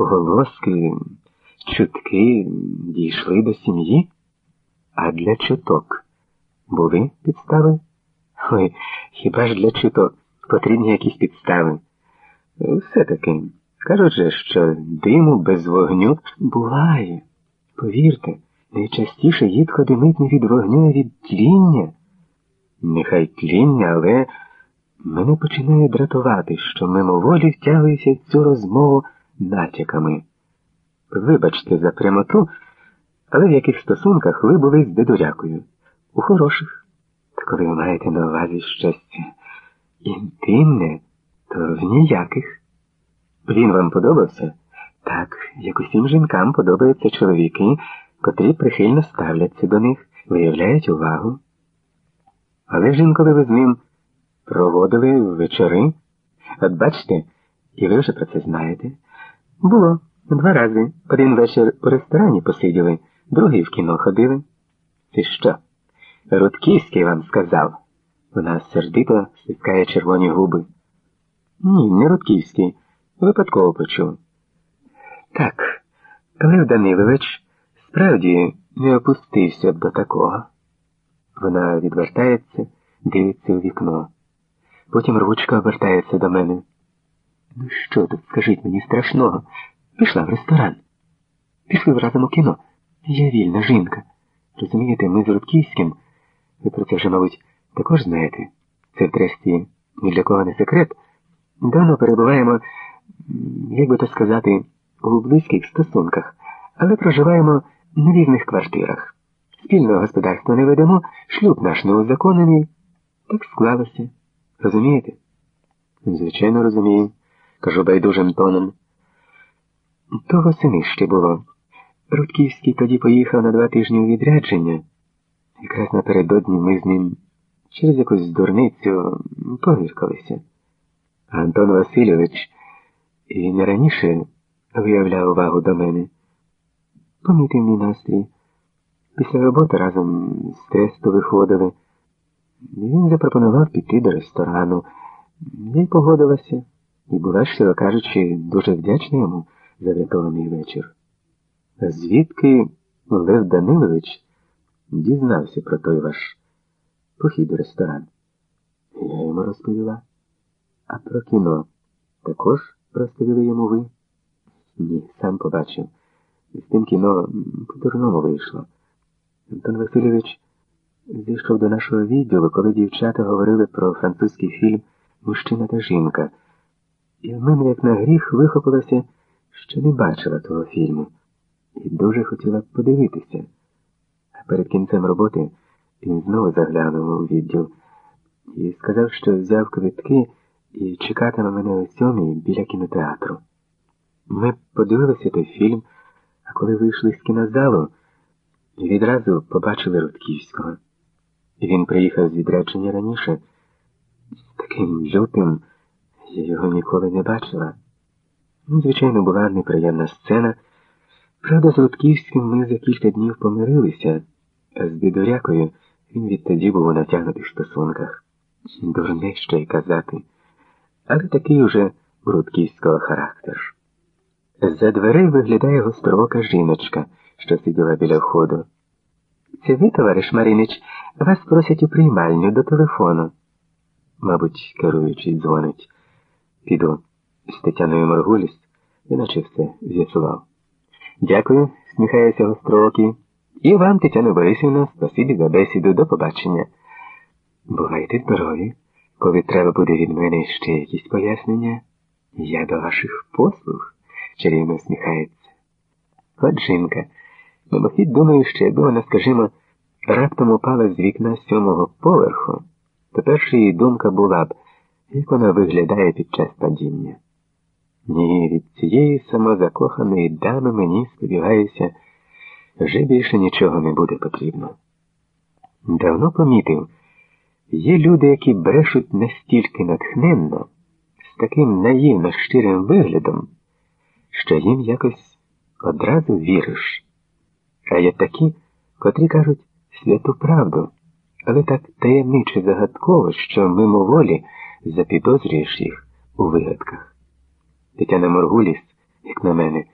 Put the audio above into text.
поголоски, чутки дійшли до сім'ї? А для чуток були підстави? Ой, хіба ж для чуток потрібні якісь підстави? Все-таки, кажуть же, що диму без вогню буває. Повірте, найчастіше їдко димить не від вогню, а від тління. Нехай тління, але мене починає дратувати, що мимоволі втягуюся в цю розмову натяками. Вибачте за прямоту, але в яких стосунках ви були з дедурякою? У хороших. Та коли ви маєте на увазі щастя інтимне, то в ніяких. Він вам подобався? Так, як усім жінкам подобаються чоловіки, котрі прихильно ставляться до них, виявляють увагу. Але ж інколи ви з ним проводили вечори. От бачите, і ви вже про це знаєте. Було два рази. Один вечір у ресторані посиділи, другий в кіно ходили. Ти що? Рудківський вам сказав. Вона сердито стискає червоні губи. Ні, не Рудківський. Випадково почув. Так, Лев Данилович справді не опустився б до такого. Вона відвертається, дивиться у вікно. Потім рвучка обертається до мене. Ну що тут, скажіть мені страшного? Пішла в ресторан. Пішли разом у кіно. Я вільна жінка. Розумієте, ми з Рудківським, ви про це вже, мабуть, також знаєте. Це втресті ні для кого не секрет. Давно перебуваємо, як би то сказати, у близьких стосунках, але проживаємо на різних квартирах. Спільного господарства не ведемо, шлюб наш не узаконений. Так склалося. Розумієте? Звичайно, розумію, кажу байдужим тоном. Того сини ще було. Рудківський тоді поїхав на два тижні у відрядження. Якраз напередодні ми з ним через якусь дурницю повіркалися. Антон Васильович і не раніше виявляв увагу до мене. Помітив мій настрій. Після роботи разом з тесту виходили. Він запропонував піти до ресторану. Я й погодилася і була, щиро кажучи, дуже вдячна йому за врятований вечір. Звідки Лев Данилович дізнався про той ваш похід у ресторан? Я йому розповіла. А про кіно також розповіли йому ви? Ні, сам побачив. З тим кіно по-дурному вийшло. Антон Васильович зійшов до нашого відділу, коли дівчата говорили про французький фільм Мужчина та жінка. І в мене, як на гріх, вихопилося, що не бачила того фільму, і дуже хотіла подивитися. А перед кінцем роботи він знову заглянув у відділ і сказав, що взяв квитки і чекатиме мене о сьомій біля кінотеатру. Ми подивилися той фільм, а коли вийшли з кінозалу, відразу побачили Рудківського. Він приїхав з відрядження раніше. з Таким лютим його ніколи не бачила. Ну, звичайно, була неприємна сцена. Правда, з Рудківським ми за кілька днів помирилися, а з бідорякою він відтоді був у натягнутих стосунках. Дурне що й казати, але такий уже Рудківського характер. За дверей виглядає гострока жіночка, що сиділа біля входу. Це ви, товариш Маринич, вас просять у приймальню до телефону. Мабуть, керуючий дзвонить. Піду з Тетяною Маргуліс, іначе все з'ясував. Дякую, сміхається гостроокий. І вам, Тетяна Борисівна, спасибі за бесіду. До побачення. Бувайте здорові. Коли треба буде від мене ще якісь пояснення, я до ваших послуг, чарівно сміхається. От жінка. Мимохід думаю, що якби вона, скажімо, раптом упала з вікна сьомого поверху, то перша її думка була б, як вона виглядає під час падіння. Ні, від цієї самозакоханої дами мені, сподіваюся, вже більше нічого не буде потрібно. Давно помітив, є люди, які брешуть настільки натхненно, з таким наївно щирим виглядом, що їм якось одразу віриш. А є такі, котрі кажуть святу правду, але так таємниче загадково, що мимоволі запідозрюєш їх у вигадках. Тетяна Моргуліс як на мене.